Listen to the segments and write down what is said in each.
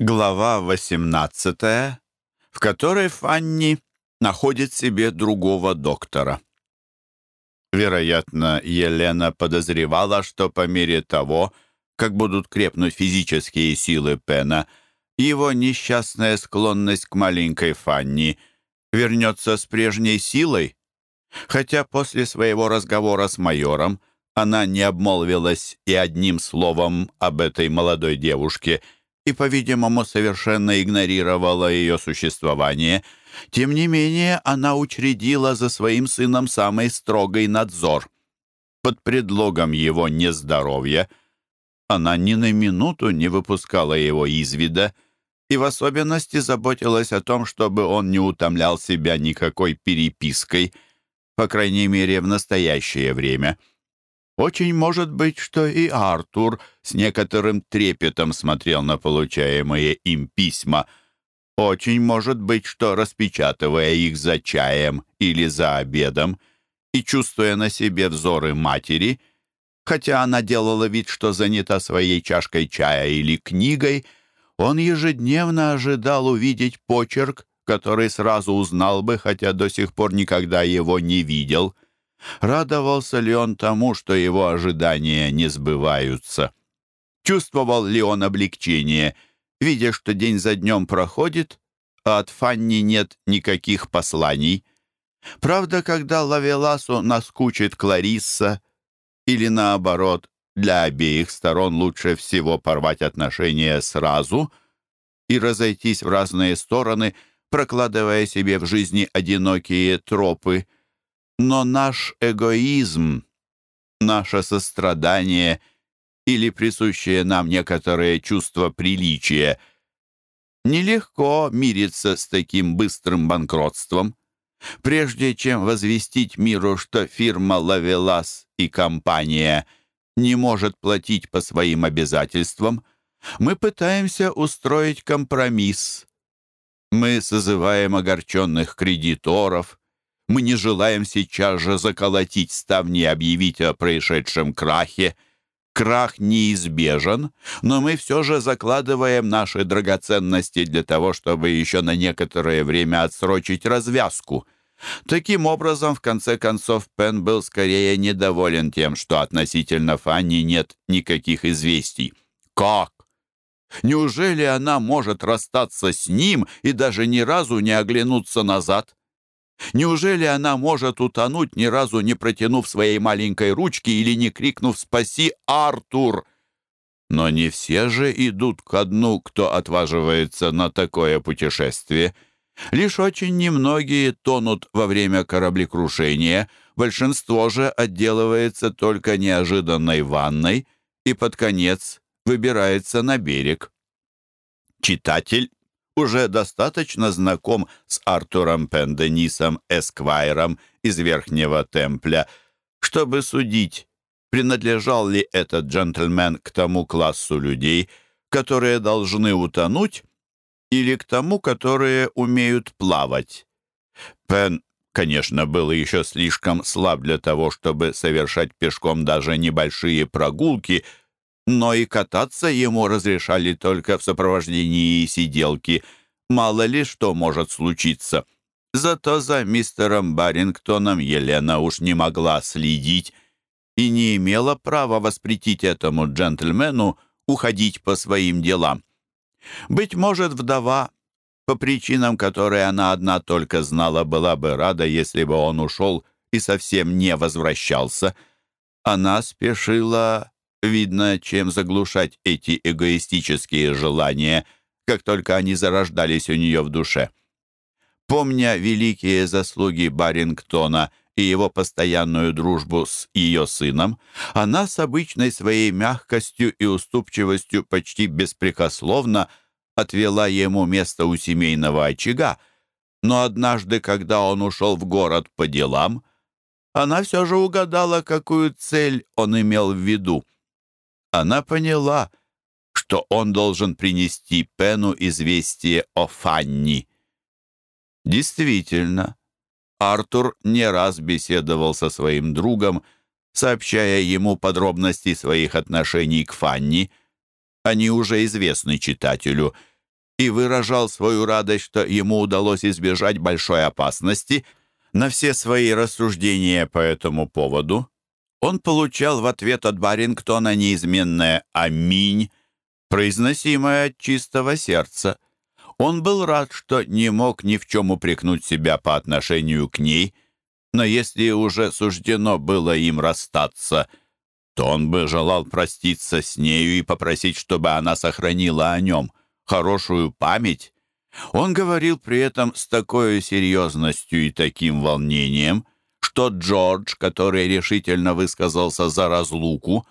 Глава 18, в которой Фанни находит себе другого доктора. Вероятно, Елена подозревала, что по мере того, как будут крепнуть физические силы Пена, его несчастная склонность к маленькой Фанни вернется с прежней силой, хотя после своего разговора с майором она не обмолвилась и одним словом об этой молодой девушке и, по-видимому, совершенно игнорировала ее существование. Тем не менее, она учредила за своим сыном самый строгий надзор. Под предлогом его нездоровья она ни на минуту не выпускала его из вида и в особенности заботилась о том, чтобы он не утомлял себя никакой перепиской, по крайней мере, в настоящее время — очень может быть, что и Артур с некоторым трепетом смотрел на получаемые им письма. Очень может быть, что, распечатывая их за чаем или за обедом и чувствуя на себе взоры матери, хотя она делала вид, что занята своей чашкой чая или книгой, он ежедневно ожидал увидеть почерк, который сразу узнал бы, хотя до сих пор никогда его не видел — Радовался ли он тому, что его ожидания не сбываются? Чувствовал ли он облегчение, видя, что день за днем проходит, а от Фанни нет никаких посланий? Правда, когда Лавеласу наскучит Кларисса, или наоборот, для обеих сторон лучше всего порвать отношения сразу и разойтись в разные стороны, прокладывая себе в жизни одинокие тропы — но наш эгоизм, наше сострадание или присущее нам некоторое чувство приличия нелегко мириться с таким быстрым банкротством. Прежде чем возвестить миру, что фирма «Лавелас» и компания не может платить по своим обязательствам, мы пытаемся устроить компромисс. Мы созываем огорченных кредиторов, мы не желаем сейчас же заколотить ставни и объявить о происшедшем крахе. Крах неизбежен, но мы все же закладываем наши драгоценности для того, чтобы еще на некоторое время отсрочить развязку. Таким образом, в конце концов, Пен был скорее недоволен тем, что относительно Фанни нет никаких известий. Как? Неужели она может расстаться с ним и даже ни разу не оглянуться назад? Неужели она может утонуть, ни разу не протянув своей маленькой ручки или не крикнув «Спаси, Артур!» Но не все же идут ко дну, кто отваживается на такое путешествие. Лишь очень немногие тонут во время кораблекрушения, большинство же отделывается только неожиданной ванной и под конец выбирается на берег. Читатель уже достаточно знаком с Артуром Пенденисом Эсквайром из Верхнего Темпля, чтобы судить, принадлежал ли этот джентльмен к тому классу людей, которые должны утонуть, или к тому, которые умеют плавать. Пен, конечно, был еще слишком слаб для того, чтобы совершать пешком даже небольшие прогулки — но и кататься ему разрешали только в сопровождении сиделки. Мало ли что может случиться. Зато за мистером Барингтоном Елена уж не могла следить и не имела права воспретить этому джентльмену уходить по своим делам. Быть может, вдова, по причинам, которые она одна только знала, была бы рада, если бы он ушел и совсем не возвращался. Она спешила Видно, чем заглушать эти эгоистические желания, как только они зарождались у нее в душе. Помня великие заслуги Барингтона и его постоянную дружбу с ее сыном, она с обычной своей мягкостью и уступчивостью почти беспрекословно отвела ему место у семейного очага, но однажды, когда он ушел в город по делам, она все же угадала, какую цель он имел в виду она поняла, что он должен принести Пену известие о Фанни. Действительно, Артур не раз беседовал со своим другом, сообщая ему подробности своих отношений к Фанни. Они уже известны читателю, и выражал свою радость, что ему удалось избежать большой опасности, на все свои рассуждения по этому поводу он получал в ответ от Барингтона неизменное «Аминь», произносимое от чистого сердца. Он был рад, что не мог ни в чем упрекнуть себя по отношению к ней, но если уже суждено было им расстаться, то он бы желал проститься с нею и попросить, чтобы она сохранила о нем хорошую память. Он говорил при этом с такой серьезностью и таким волнением, что Джордж, который решительно высказался за разлуку,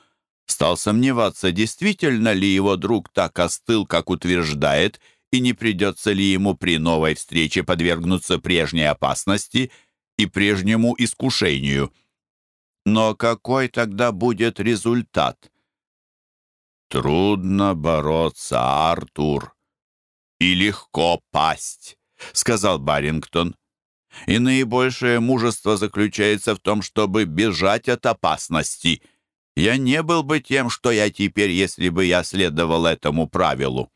стал сомневаться, действительно ли его друг так остыл, как утверждает, и не придется ли ему при новой встрече подвергнуться прежней опасности и прежнему искушению. Но какой тогда будет результат? «Трудно бороться, Артур, и легко пасть», — сказал Барингтон. «И наибольшее мужество заключается в том, чтобы бежать от опасности. Я не был бы тем, что я теперь, если бы я следовал этому правилу».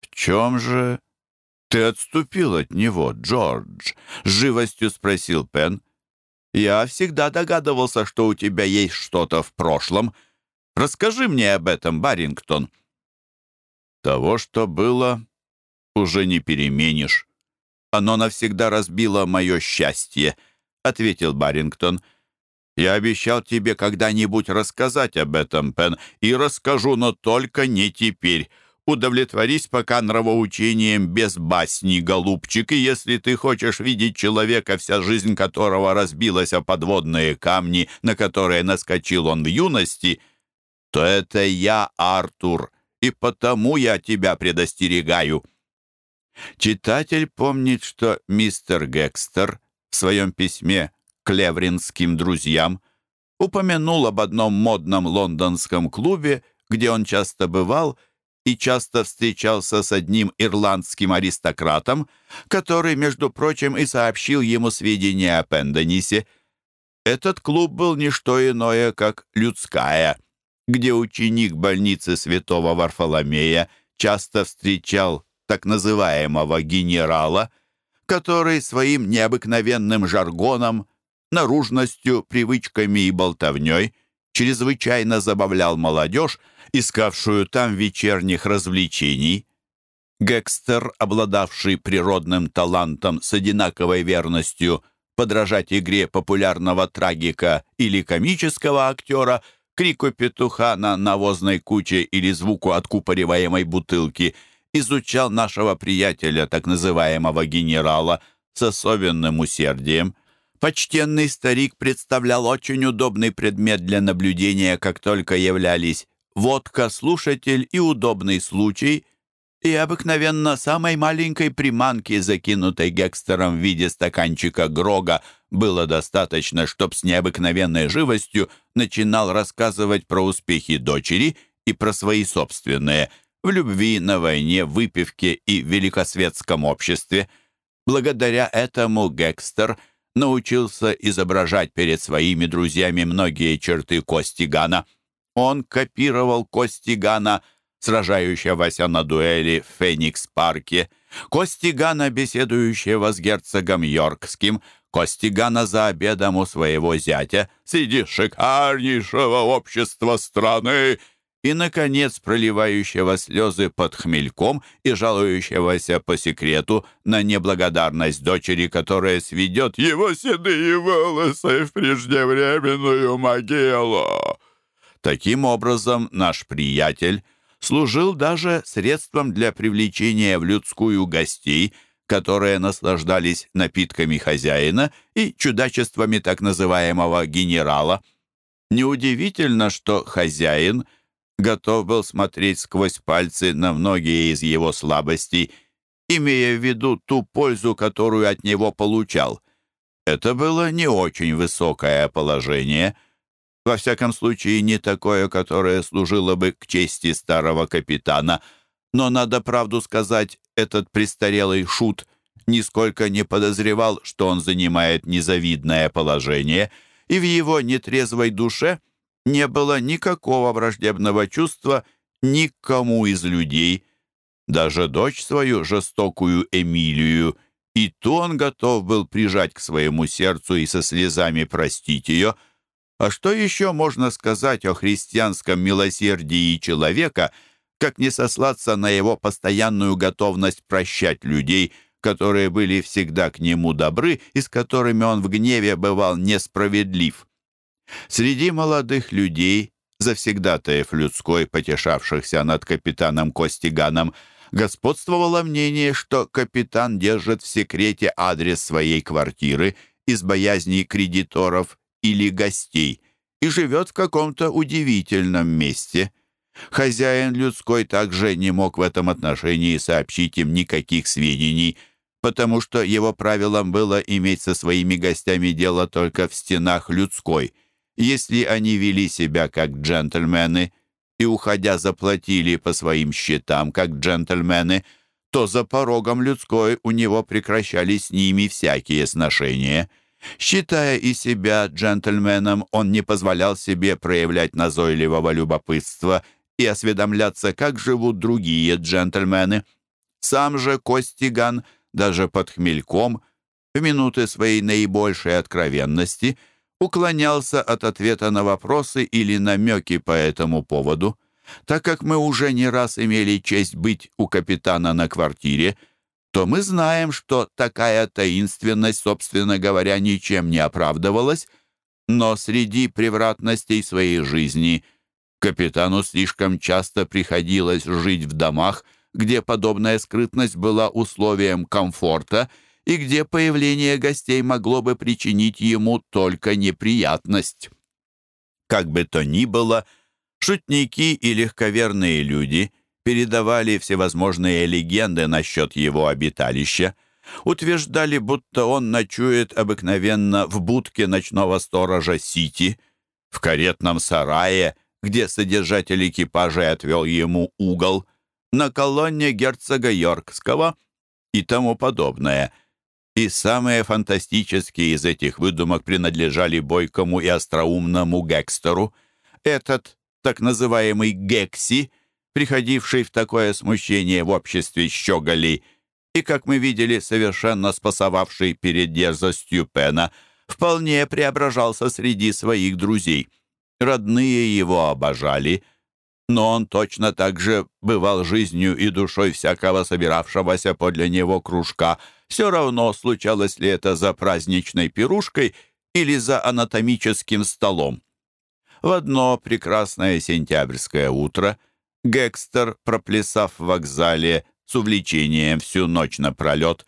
«В чем же ты отступил от него, Джордж?» — живостью спросил Пен. «Я всегда догадывался, что у тебя есть что-то в прошлом. Расскажи мне об этом, Барингтон». «Того, что было, уже не переменишь. Оно навсегда разбило мое счастье», — ответил Барингтон. «Я обещал тебе когда-нибудь рассказать об этом, Пен, и расскажу, но только не теперь. Удовлетворись пока нравоучением без басни, голубчик, и если ты хочешь видеть человека, вся жизнь которого разбилась о подводные камни, на которые наскочил он в юности, то это я, Артур, и потому я тебя предостерегаю». Читатель помнит, что мистер Гекстер в своем письме к левринским друзьям упомянул об одном модном лондонском клубе, где он часто бывал и часто встречался с одним ирландским аристократом, который, между прочим, и сообщил ему сведения о Пенденисе. Этот клуб был не что иное, как «Людская», где ученик больницы святого Варфоломея часто встречал так называемого генерала, который своим необыкновенным жаргоном, наружностью, привычками и болтовней чрезвычайно забавлял молодежь, искавшую там вечерних развлечений. Гекстер, обладавший природным талантом с одинаковой верностью подражать игре популярного трагика или комического актера, крику петуха на навозной куче или звуку откупориваемой бутылки – изучал нашего приятеля, так называемого генерала, с особенным усердием. Почтенный старик представлял очень удобный предмет для наблюдения, как только являлись водка, слушатель и удобный случай, и обыкновенно самой маленькой приманки, закинутой Гекстером в виде стаканчика Грога, было достаточно, чтоб с необыкновенной живостью начинал рассказывать про успехи дочери и про свои собственные – в любви, на войне, выпивке и великосветском обществе. Благодаря этому Гекстер научился изображать перед своими друзьями многие черты Костигана. Он копировал Костигана, сражающегося на дуэли в Феникс-парке, Костигана, беседующего с герцогом Йоркским, Костигана за обедом у своего зятя среди шикарнейшего общества страны и, наконец, проливающего слезы под хмельком и жалующегося по секрету на неблагодарность дочери, которая сведет его седые волосы в преждевременную могилу. Таким образом, наш приятель служил даже средством для привлечения в людскую гостей, которые наслаждались напитками хозяина и чудачествами так называемого генерала. Неудивительно, что хозяин — готов был смотреть сквозь пальцы на многие из его слабостей, имея в виду ту пользу, которую от него получал. Это было не очень высокое положение, во всяком случае не такое, которое служило бы к чести старого капитана, но, надо правду сказать, этот престарелый шут нисколько не подозревал, что он занимает незавидное положение, и в его нетрезвой душе — не было никакого враждебного чувства никому из людей. даже дочь свою, жестокую Эмилию, и ту он готов был прижать к своему сердцу и со слезами простить ее. А что еще можно сказать о христианском милосердии человека, как не сослаться на его постоянную готовность прощать людей, которые были всегда к нему добры и с которыми он в гневе бывал несправедлив? Среди молодых людей, завсегдатаев людской, потешавшихся над капитаном Костиганом, господствовало мнение, что капитан держит в секрете адрес своей квартиры из боязни кредиторов или гостей и живет в каком-то удивительном месте. Хозяин людской также не мог в этом отношении сообщить им никаких сведений, потому что его правилом было иметь со своими гостями дело только в стенах людской – если они вели себя как джентльмены и, уходя, заплатили по своим счетам как джентльмены, то за порогом людской у него прекращались с ними всякие сношения. Считая и себя джентльменом, он не позволял себе проявлять назойливого любопытства и осведомляться, как живут другие джентльмены. Сам же Костиган, даже под хмельком, в минуты своей наибольшей откровенности – уклонялся от ответа на вопросы или намеки по этому поводу. Так как мы уже не раз имели честь быть у капитана на квартире, то мы знаем, что такая таинственность, собственно говоря, ничем не оправдывалась, но среди превратностей своей жизни капитану слишком часто приходилось жить в домах, где подобная скрытность была условием комфорта – и где появление гостей могло бы причинить ему только неприятность. Как бы то ни было, шутники и легковерные люди передавали всевозможные легенды насчет его обиталища, утверждали, будто он ночует обыкновенно в будке ночного сторожа Сити, в каретном сарае, где содержатель экипажа отвел ему угол, на колонне герцога Йоркского и тому подобное – и самые фантастические из этих выдумок принадлежали бойкому и остроумному Гекстеру. Этот, так называемый Гекси, приходивший в такое смущение в обществе щеголей, и, как мы видели, совершенно спасовавший перед дерзостью Пена, вполне преображался среди своих друзей. Родные его обожали, но он точно так же бывал жизнью и душой всякого собиравшегося подле него кружка — все равно, случалось ли это за праздничной пирушкой или за анатомическим столом. В одно прекрасное сентябрьское утро Гекстер, проплясав в вокзале с увлечением всю ночь напролет,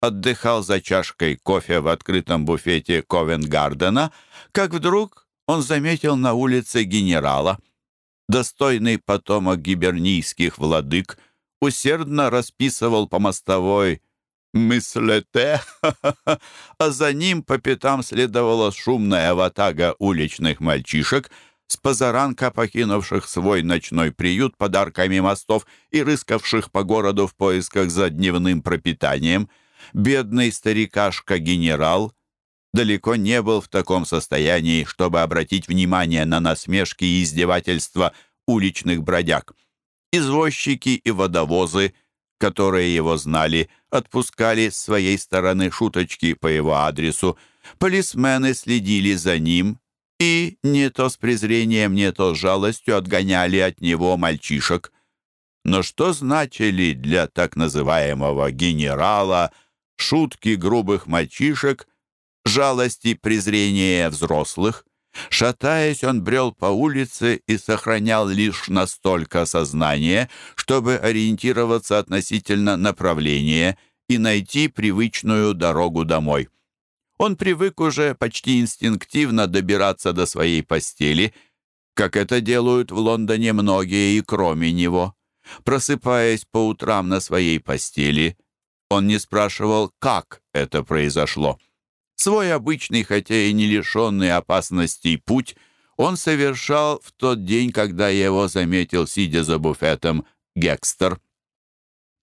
отдыхал за чашкой кофе в открытом буфете Ковенгардена, как вдруг он заметил на улице генерала. Достойный потомок гибернийских владык усердно расписывал по мостовой мыслете, а за ним по пятам следовала шумная ватага уличных мальчишек, с позаранка покинувших свой ночной приют подарками мостов и рыскавших по городу в поисках за дневным пропитанием. Бедный старикашка-генерал далеко не был в таком состоянии, чтобы обратить внимание на насмешки и издевательства уличных бродяг. Извозчики и водовозы — которые его знали, отпускали с своей стороны шуточки по его адресу. Полисмены следили за ним и не то с презрением, не то с жалостью отгоняли от него мальчишек. Но что значили для так называемого генерала шутки грубых мальчишек, жалости и презрение взрослых? Шатаясь, он брел по улице и сохранял лишь настолько сознание, чтобы ориентироваться относительно направления и найти привычную дорогу домой. Он привык уже почти инстинктивно добираться до своей постели, как это делают в Лондоне многие и кроме него. Просыпаясь по утрам на своей постели, он не спрашивал, как это произошло. Свой обычный, хотя и не лишенный опасностей путь, он совершал в тот день, когда его заметил, сидя за буфетом, Гекстер.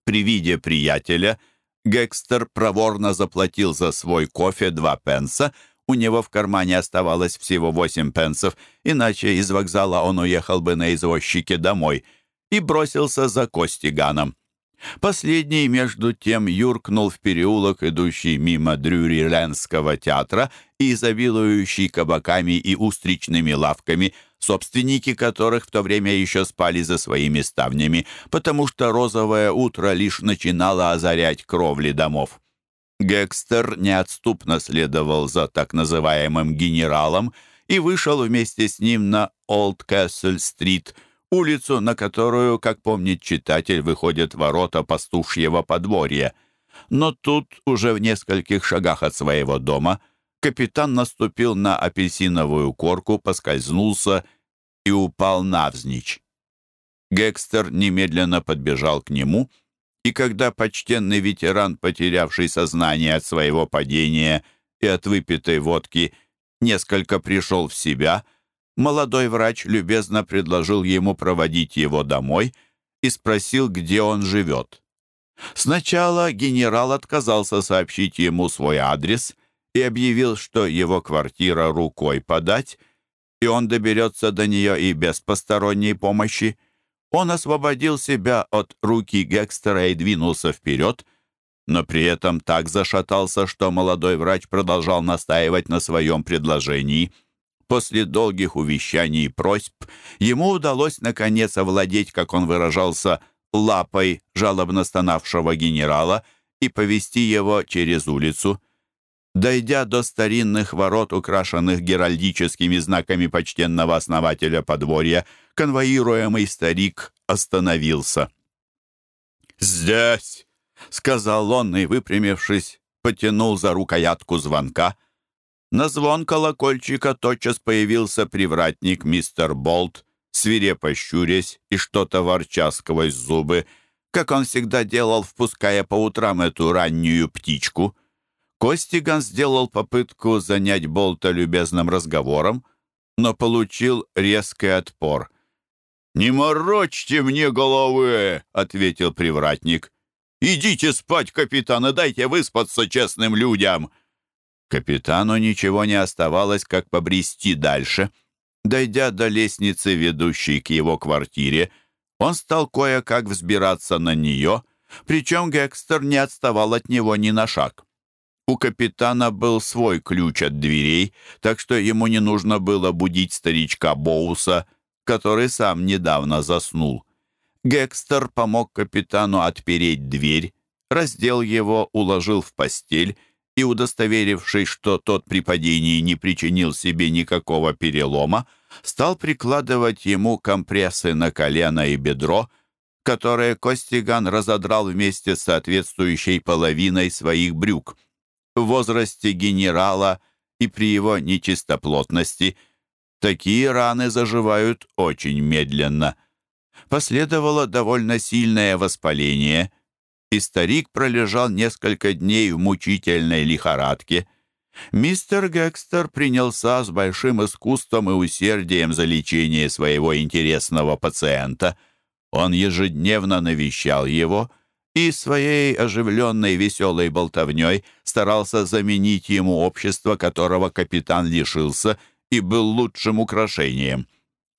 При виде приятеля Гекстер проворно заплатил за свой кофе два пенса, у него в кармане оставалось всего восемь пенсов, иначе из вокзала он уехал бы на извозчике домой, и бросился за Костиганом. Последний, между тем, юркнул в переулок, идущий мимо Дрюри-Ленского театра и изобилующий кабаками и устричными лавками, собственники которых в то время еще спали за своими ставнями, потому что розовое утро лишь начинало озарять кровли домов. Гекстер неотступно следовал за так называемым генералом и вышел вместе с ним на Олд Кэссел-стрит – улицу, на которую, как помнит читатель, выходят ворота пастушьего подворья. Но тут, уже в нескольких шагах от своего дома, капитан наступил на апельсиновую корку, поскользнулся и упал навзничь. Гекстер немедленно подбежал к нему, и когда почтенный ветеран, потерявший сознание от своего падения и от выпитой водки, несколько пришел в себя — молодой врач любезно предложил ему проводить его домой и спросил, где он живет. Сначала генерал отказался сообщить ему свой адрес и объявил, что его квартира рукой подать, и он доберется до нее и без посторонней помощи. Он освободил себя от руки Гекстера и двинулся вперед, но при этом так зашатался, что молодой врач продолжал настаивать на своем предложении — После долгих увещаний и просьб ему удалось, наконец, овладеть, как он выражался, лапой жалобно стонавшего генерала и повести его через улицу. Дойдя до старинных ворот, украшенных геральдическими знаками почтенного основателя подворья, конвоируемый старик остановился. «Здесь!» — сказал он и, выпрямившись, потянул за рукоятку звонка — на звон колокольчика тотчас появился привратник мистер Болт, свирепо щурясь и что-то ворча сквозь зубы, как он всегда делал, впуская по утрам эту раннюю птичку. Костиган сделал попытку занять Болта любезным разговором, но получил резкий отпор. «Не морочьте мне головы!» — ответил привратник. «Идите спать, капитан, и дайте выспаться честным людям!» Капитану ничего не оставалось, как побрести дальше. Дойдя до лестницы, ведущей к его квартире, он стал кое-как взбираться на нее, причем Гекстер не отставал от него ни на шаг. У капитана был свой ключ от дверей, так что ему не нужно было будить старичка Боуса, который сам недавно заснул. Гекстер помог капитану отпереть дверь, раздел его, уложил в постель и, удостоверившись, что тот при падении не причинил себе никакого перелома, стал прикладывать ему компрессы на колено и бедро, которые Костиган разодрал вместе с соответствующей половиной своих брюк. В возрасте генерала и при его нечистоплотности такие раны заживают очень медленно. Последовало довольно сильное воспаление – и старик пролежал несколько дней в мучительной лихорадке. Мистер Гекстер принялся с большим искусством и усердием за лечение своего интересного пациента. Он ежедневно навещал его и своей оживленной веселой болтовней старался заменить ему общество, которого капитан лишился и был лучшим украшением.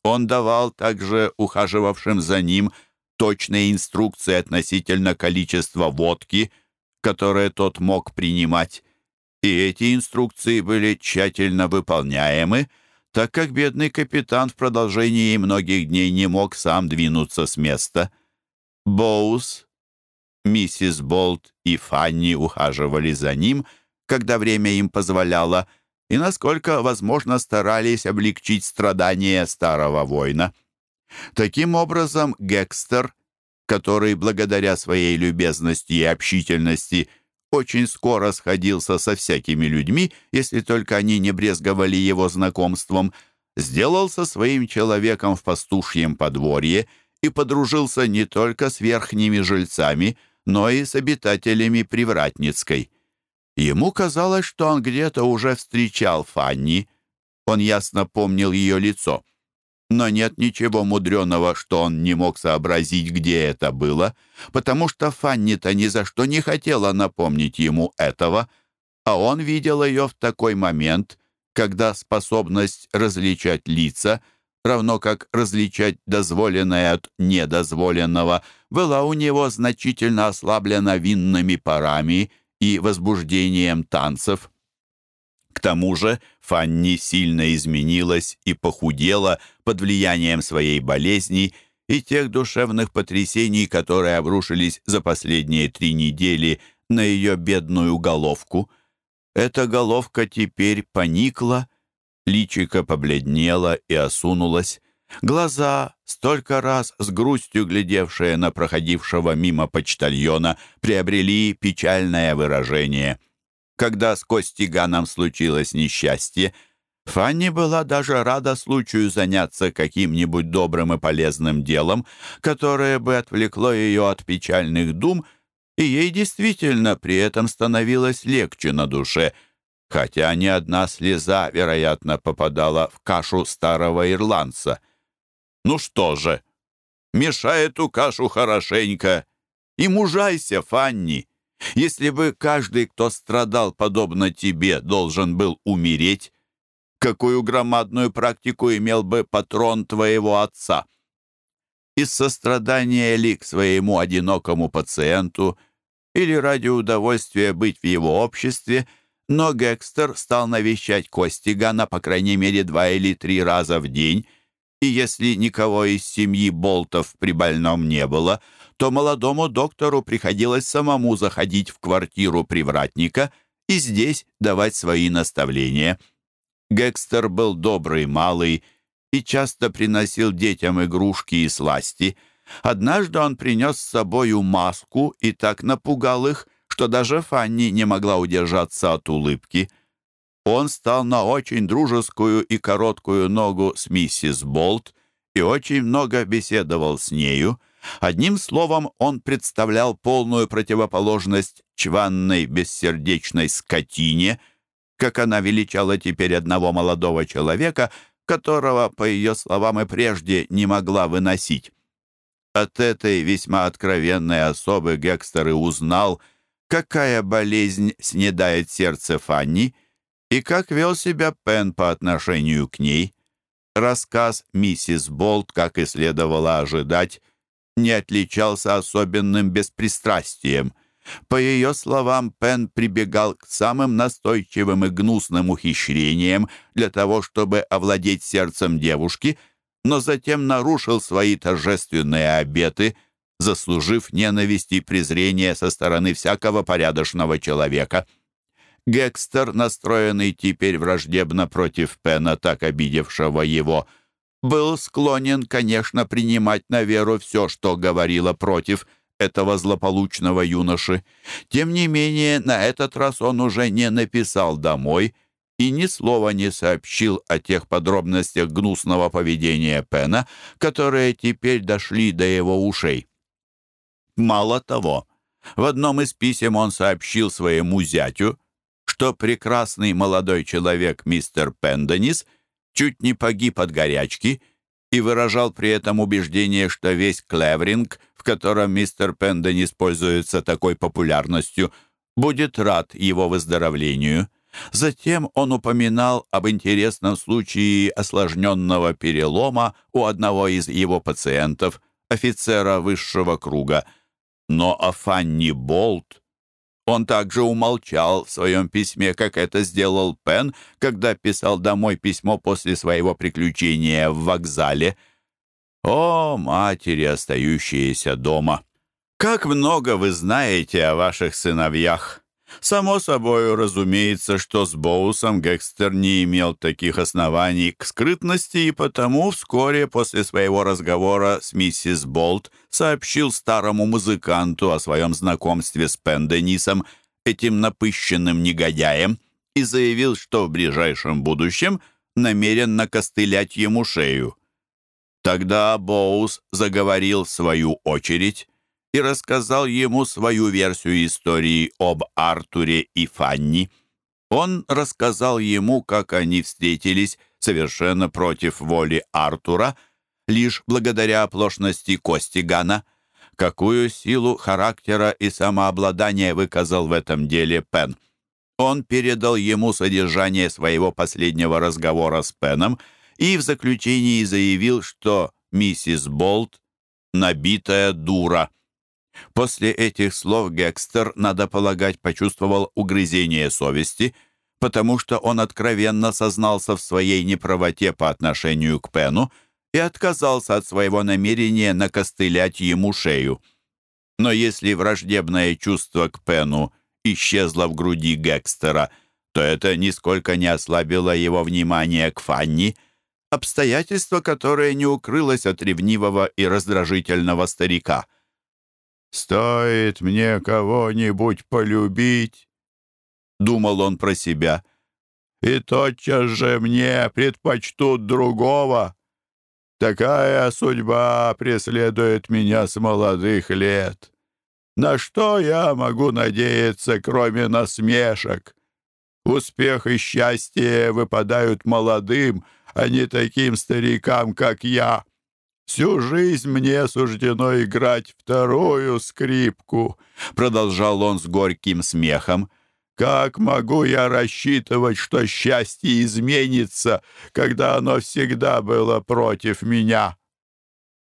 Он давал также ухаживавшим за ним – точные инструкции относительно количества водки, которое тот мог принимать. И эти инструкции были тщательно выполняемы, так как бедный капитан в продолжении многих дней не мог сам двинуться с места. Боус, миссис Болт и Фанни ухаживали за ним, когда время им позволяло, и, насколько возможно, старались облегчить страдания старого воина. Таким образом, Гекстер, который благодаря своей любезности и общительности очень скоро сходился со всякими людьми, если только они не брезговали его знакомством, сделался своим человеком в пастушьем подворье и подружился не только с верхними жильцами, но и с обитателями Привратницкой. Ему казалось, что он где-то уже встречал Фанни. Он ясно помнил ее лицо но нет ничего мудреного, что он не мог сообразить, где это было, потому что Фанни-то ни за что не хотела напомнить ему этого, а он видел ее в такой момент, когда способность различать лица равно как различать дозволенное от недозволенного, была у него значительно ослаблена винными парами и возбуждением танцев. К тому же Фанни сильно изменилась и похудела под влиянием своей болезни и тех душевных потрясений, которые обрушились за последние три недели на ее бедную головку. Эта головка теперь поникла, личико побледнело и осунулось, глаза, столько раз с грустью глядевшие на проходившего мимо почтальона, приобрели печальное выражение — когда с Костиганом случилось несчастье, Фанни была даже рада случаю заняться каким-нибудь добрым и полезным делом, которое бы отвлекло ее от печальных дум, и ей действительно при этом становилось легче на душе, хотя ни одна слеза, вероятно, попадала в кашу старого ирландца. «Ну что же, мешай эту кашу хорошенько и мужайся, Фанни!» Если бы каждый, кто страдал подобно тебе, должен был умереть, какую громадную практику имел бы патрон твоего отца? Из сострадания ли к своему одинокому пациенту или ради удовольствия быть в его обществе, но Гекстер стал навещать Костигана по крайней мере два или три раза в день, и если никого из семьи Болтов при больном не было — то молодому доктору приходилось самому заходить в квартиру привратника и здесь давать свои наставления. Гекстер был добрый малый и часто приносил детям игрушки и сласти. Однажды он принес с собою маску и так напугал их, что даже Фанни не могла удержаться от улыбки. Он стал на очень дружескую и короткую ногу с миссис Болт и очень много беседовал с нею, Одним словом, он представлял полную противоположность чванной бессердечной скотине, как она величала теперь одного молодого человека, которого, по ее словам, и прежде не могла выносить. От этой весьма откровенной особы Гекстер и узнал, какая болезнь снедает сердце Фанни и как вел себя Пен по отношению к ней. Рассказ миссис Болт, как и следовало ожидать, не отличался особенным беспристрастием. По ее словам, Пен прибегал к самым настойчивым и гнусным ухищрениям для того, чтобы овладеть сердцем девушки, но затем нарушил свои торжественные обеты, заслужив ненависть и презрение со стороны всякого порядочного человека. Гекстер, настроенный теперь враждебно против Пена, так обидевшего его, — был склонен, конечно, принимать на веру все, что говорило против этого злополучного юноши. Тем не менее, на этот раз он уже не написал домой и ни слова не сообщил о тех подробностях гнусного поведения Пена, которые теперь дошли до его ушей. Мало того, в одном из писем он сообщил своему зятю, что прекрасный молодой человек мистер Пенденис — чуть не погиб от горячки и выражал при этом убеждение, что весь клевринг, в котором мистер Пенден используется такой популярностью, будет рад его выздоровлению. Затем он упоминал об интересном случае осложненного перелома у одного из его пациентов, офицера высшего круга. Но о Фанни Болт он также умолчал в своем письме, как это сделал Пен, когда писал домой письмо после своего приключения в вокзале. «О, матери, остающиеся дома! Как много вы знаете о ваших сыновьях!» Само собой, разумеется, что с Боусом Гекстер не имел таких оснований к скрытности и потому вскоре после своего разговора с миссис Болт сообщил старому музыканту о своем знакомстве с Пенденисом, этим напыщенным негодяем, и заявил, что в ближайшем будущем намерен накостылять ему шею. Тогда Боус заговорил в свою очередь и рассказал ему свою версию истории об Артуре и Фанни. Он рассказал ему, как они встретились совершенно против воли Артура, лишь благодаря оплошности Костигана. Какую силу характера и самообладания выказал в этом деле Пен. Он передал ему содержание своего последнего разговора с Пеном и в заключении заявил, что миссис Болт — набитая дура. После этих слов Гекстер, надо полагать, почувствовал угрызение совести, потому что он откровенно сознался в своей неправоте по отношению к Пену и отказался от своего намерения накостылять ему шею. Но если враждебное чувство к Пену исчезло в груди Гекстера, то это нисколько не ослабило его внимание к Фанни, обстоятельство, которое не укрылось от ревнивого и раздражительного старика. «Стоит мне кого-нибудь полюбить», — думал он про себя, — «и тотчас же мне предпочтут другого. Такая судьба преследует меня с молодых лет. На что я могу надеяться, кроме насмешек? Успех и счастье выпадают молодым, а не таким старикам, как я. Всю жизнь мне суждено играть вторую скрипку», — продолжал он с горьким смехом. Как могу я рассчитывать, что счастье изменится, когда оно всегда было против меня?»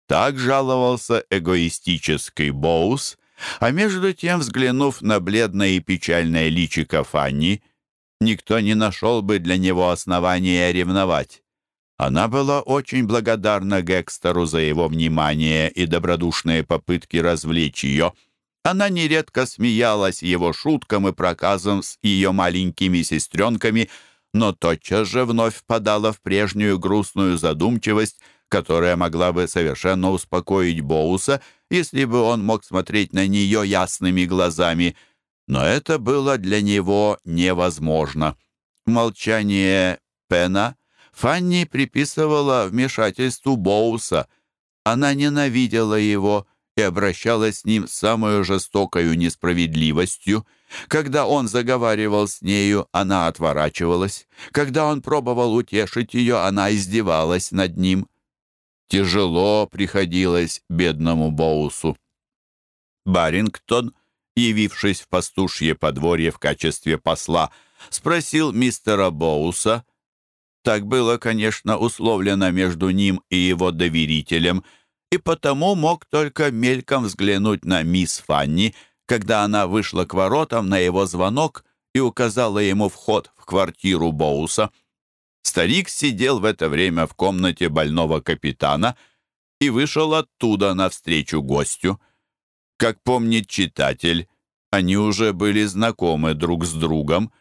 Так жаловался эгоистический Боус, а между тем, взглянув на бледное и печальное личико Фанни, никто не нашел бы для него основания ревновать. Она была очень благодарна Гекстеру за его внимание и добродушные попытки развлечь ее — она нередко смеялась его шуткам и проказам с ее маленькими сестренками, но тотчас же вновь впадала в прежнюю грустную задумчивость, которая могла бы совершенно успокоить Боуса, если бы он мог смотреть на нее ясными глазами. Но это было для него невозможно. Молчание Пена Фанни приписывала вмешательству Боуса. Она ненавидела его, и обращалась с ним с самой жестокой несправедливостью. Когда он заговаривал с нею, она отворачивалась. Когда он пробовал утешить ее, она издевалась над ним. Тяжело приходилось бедному Боусу. Барингтон, явившись в пастушье подворье в качестве посла, спросил мистера Боуса. Так было, конечно, условлено между ним и его доверителем — и потому мог только мельком взглянуть на мисс Фанни, когда она вышла к воротам на его звонок и указала ему вход в квартиру Боуса. Старик сидел в это время в комнате больного капитана и вышел оттуда навстречу гостю. Как помнит читатель, они уже были знакомы друг с другом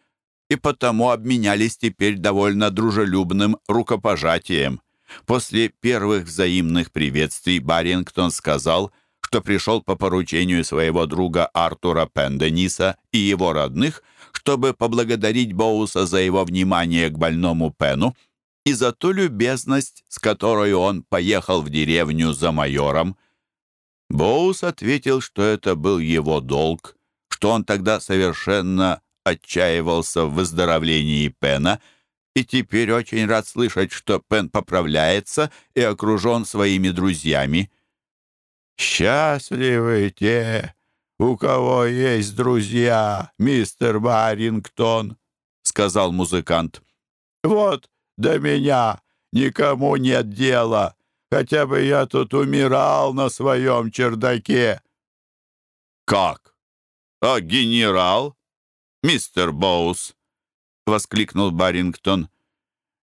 и потому обменялись теперь довольно дружелюбным рукопожатием. После первых взаимных приветствий Барингтон сказал, что пришел по поручению своего друга Артура Пендениса и его родных, чтобы поблагодарить Боуса за его внимание к больному Пену и за ту любезность, с которой он поехал в деревню за майором. Боус ответил, что это был его долг, что он тогда совершенно отчаивался в выздоровлении Пена — и теперь очень рад слышать, что Пен поправляется и окружен своими друзьями. «Счастливы те, у кого есть друзья, мистер Барингтон», — сказал музыкант. «Вот до меня никому нет дела, хотя бы я тут умирал на своем чердаке». «Как? А генерал, мистер Боус?» воскликнул Барингтон.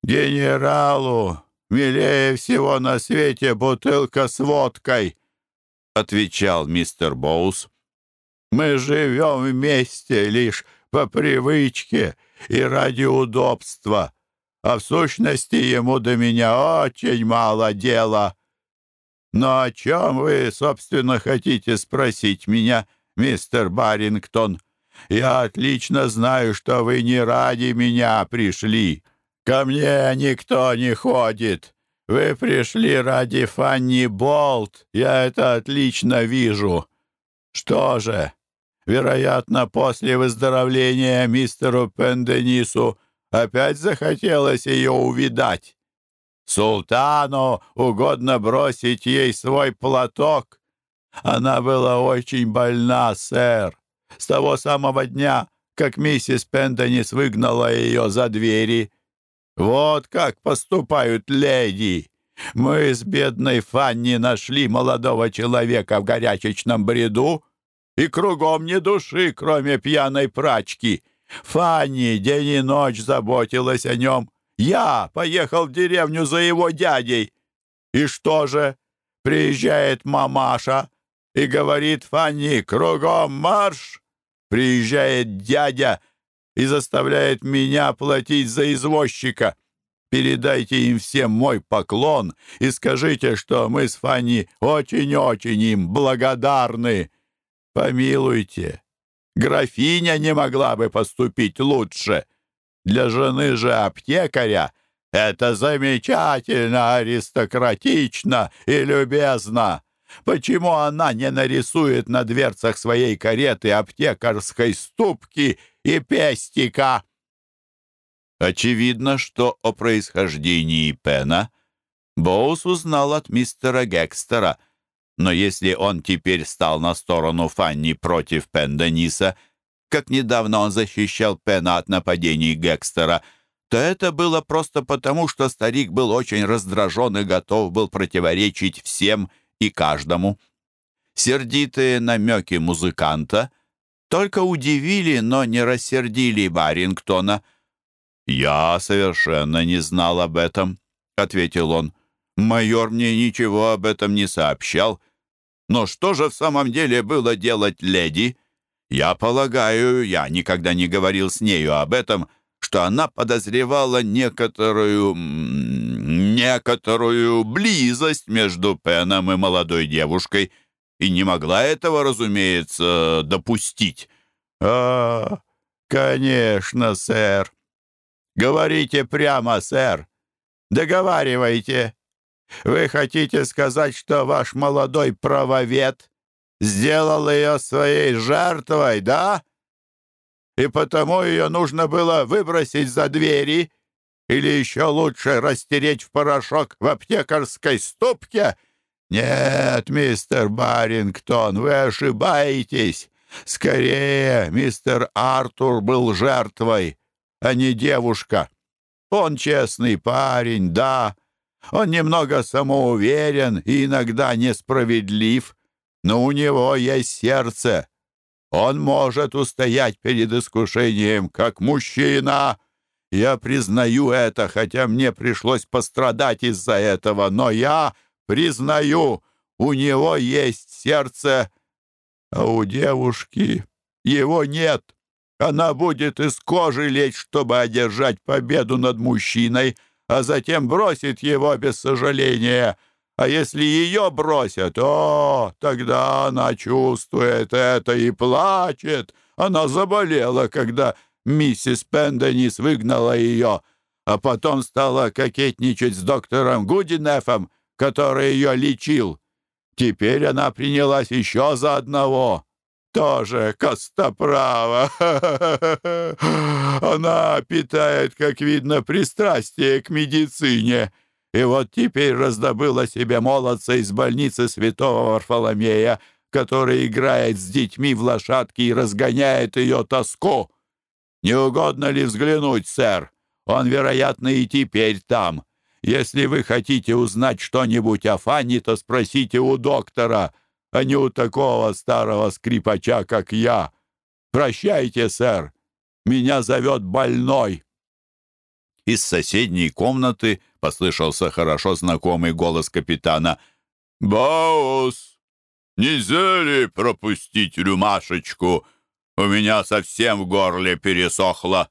«Генералу милее всего на свете бутылка с водкой», — отвечал мистер Боус. «Мы живем вместе лишь по привычке и ради удобства, а в сущности ему до меня очень мало дела. Но о чем вы, собственно, хотите спросить меня, мистер Барингтон?» Я отлично знаю, что вы не ради меня пришли. Ко мне никто не ходит. Вы пришли ради Фанни Болт, я это отлично вижу. Что же, вероятно, после выздоровления мистеру Пенденису опять захотелось ее увидать. Султану угодно бросить ей свой платок. Она была очень больна, сэр с того самого дня, как миссис Пенденис выгнала ее за двери. Вот как поступают леди. Мы с бедной Фанни нашли молодого человека в горячечном бреду, и кругом ни души, кроме пьяной прачки. Фанни день и ночь заботилась о нем. Я поехал в деревню за его дядей. И что же? Приезжает мамаша и говорит Фанни, кругом марш. Приезжает дядя и заставляет меня платить за извозчика. Передайте им всем мой поклон и скажите, что мы с Фанни очень-очень им благодарны. Помилуйте, графиня не могла бы поступить лучше. Для жены же аптекаря это замечательно, аристократично и любезно. Почему она не нарисует на дверцах своей кареты аптекарской ступки и пестика?» Очевидно, что о происхождении Пена Боус узнал от мистера Гекстера, но если он теперь стал на сторону Фанни против Пен Дениса, как недавно он защищал Пена от нападений Гекстера, то это было просто потому, что старик был очень раздражен и готов был противоречить всем и каждому. Сердитые намеки музыканта только удивили, но не рассердили Барингтона — «Я совершенно не знал об этом», — ответил он. «Майор мне ничего об этом не сообщал. Но что же в самом деле было делать леди? Я полагаю, я никогда не говорил с нею об этом, что она подозревала некоторую... некоторую близость между Пеном и молодой девушкой и не могла этого, разумеется, допустить». «А, конечно, сэр», «Говорите прямо, сэр. Договаривайте. Вы хотите сказать, что ваш молодой правовед сделал ее своей жертвой, да? И потому ее нужно было выбросить за двери или еще лучше растереть в порошок в аптекарской ступке? Нет, мистер Барингтон, вы ошибаетесь. Скорее, мистер Артур был жертвой» а не девушка. Он честный парень, да. Он немного самоуверен и иногда несправедлив, но у него есть сердце. Он может устоять перед искушением, как мужчина. Я признаю это, хотя мне пришлось пострадать из-за этого, но я признаю, у него есть сердце, а у девушки его нет. Она будет из кожи лечь, чтобы одержать победу над мужчиной, а затем бросит его без сожаления. А если ее бросят, о, тогда она чувствует это и плачет. Она заболела, когда миссис Пенденис выгнала ее, а потом стала кокетничать с доктором Гудинефом, который ее лечил. Теперь она принялась еще за одного тоже костоправа. Она питает, как видно, пристрастие к медицине. И вот теперь раздобыла себе молодца из больницы святого Варфоломея, который играет с детьми в лошадки и разгоняет ее тоску. Не угодно ли взглянуть, сэр? Он, вероятно, и теперь там. Если вы хотите узнать что-нибудь о Фанни, то спросите у доктора — а не у такого старого скрипача, как я. Прощайте, сэр, меня зовет больной». Из соседней комнаты послышался хорошо знакомый голос капитана. «Баус, нельзя ли пропустить рюмашечку? У меня совсем в горле пересохло».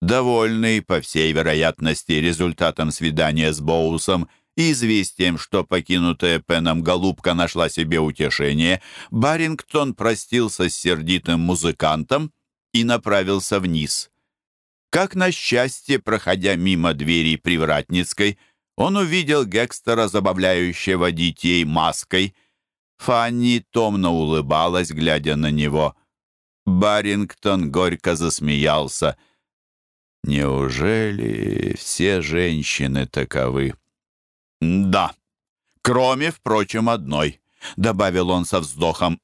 Довольный, по всей вероятности, результатом свидания с Боусом, и известием, что покинутая Пеном голубка нашла себе утешение, Барингтон простился с сердитым музыкантом и направился вниз. Как на счастье, проходя мимо двери Привратницкой, он увидел Гекстера, забавляющего детей маской. Фанни томно улыбалась, глядя на него. Барингтон горько засмеялся. «Неужели все женщины таковы?» «Да, кроме, впрочем, одной», — добавил он со вздохом.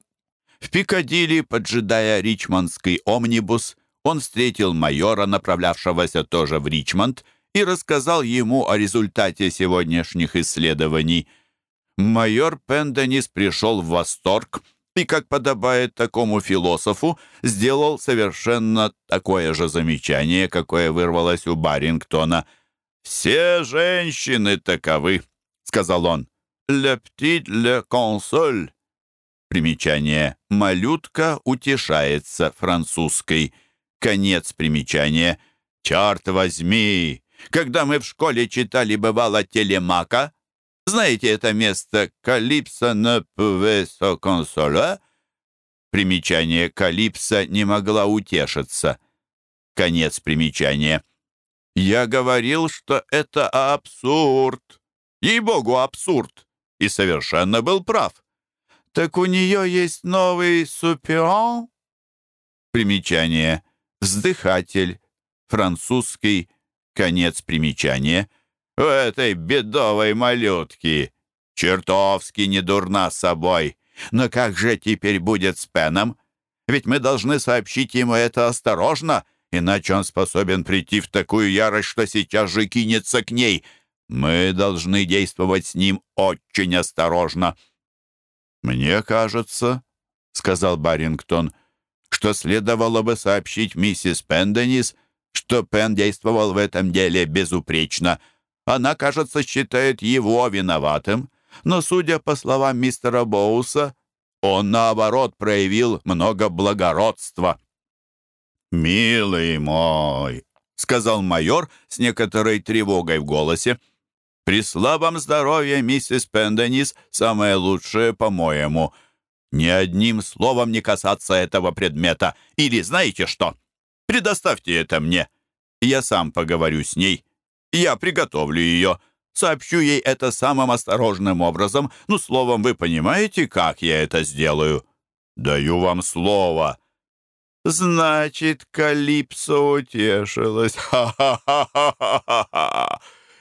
В Пикадилли, поджидая ричмондский омнибус, он встретил майора, направлявшегося тоже в Ричмонд, и рассказал ему о результате сегодняшних исследований. Майор Пенденис пришел в восторг и, как подобает такому философу, сделал совершенно такое же замечание, какое вырвалось у Барингтона. «Все женщины таковы», — сказал он. «Le petit le console». Примечание. «Малютка утешается» французской. Конец примечания. «Черт возьми! Когда мы в школе читали, бывало, телемака, знаете это место «Калипсо pouvait se consoler»?» Примечание «Калипсо не могла утешиться». Конец примечания. «Я говорил, что это абсурд. Ей-богу, абсурд. И совершенно был прав. Так у нее есть новый супион?» Примечание. Вздыхатель. Французский. Конец примечания. «У этой бедовой малютки чертовски не дурна собой. Но как же теперь будет с Пеном? Ведь мы должны сообщить ему это осторожно, иначе он способен прийти в такую ярость, что сейчас же кинется к ней. Мы должны действовать с ним очень осторожно». «Мне кажется», — сказал Барингтон, «что следовало бы сообщить миссис Пенденис, что Пен действовал в этом деле безупречно. Она, кажется, считает его виноватым, но, судя по словам мистера Боуса, он, наоборот, проявил много благородства». «Милый мой», — сказал майор с некоторой тревогой в голосе, «при слабом здоровье миссис Пенденис самое лучшее, по-моему. Ни одним словом не касаться этого предмета. Или знаете что? Предоставьте это мне. Я сам поговорю с ней. Я приготовлю ее. Сообщу ей это самым осторожным образом. Ну, словом, вы понимаете, как я это сделаю? Даю вам слово». «Значит, Калипсо утешилась. Ха-ха-ха-ха-ха!»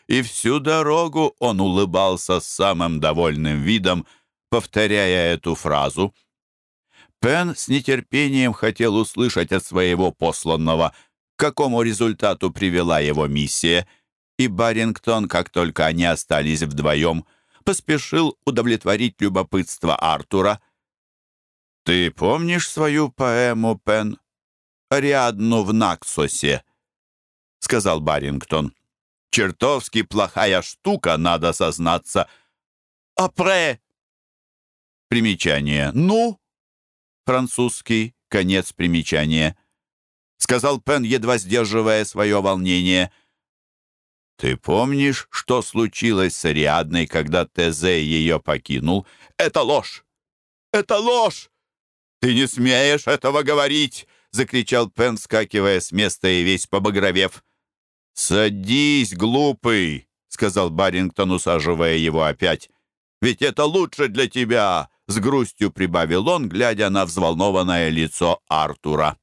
И всю дорогу он улыбался с самым довольным видом, повторяя эту фразу. Пен с нетерпением хотел услышать от своего посланного, к какому результату привела его миссия, и Барингтон, как только они остались вдвоем, поспешил удовлетворить любопытство Артура. «Ты помнишь свою поэму, Пен? «Ариадну в Наксосе», — сказал Барингтон. «Чертовски плохая штука, надо сознаться». «Апре!» Примечание. «Ну?» Французский. Конец примечания. Сказал Пен, едва сдерживая свое волнение. «Ты помнишь, что случилось с Ариадной, когда Тезе ее покинул? Это ложь! Это ложь! Ты не смеешь этого говорить!» — закричал Пен, вскакивая с места и весь побагровев. «Садись, глупый!» — сказал Барингтон, усаживая его опять. «Ведь это лучше для тебя!» — с грустью прибавил он, глядя на взволнованное лицо Артура.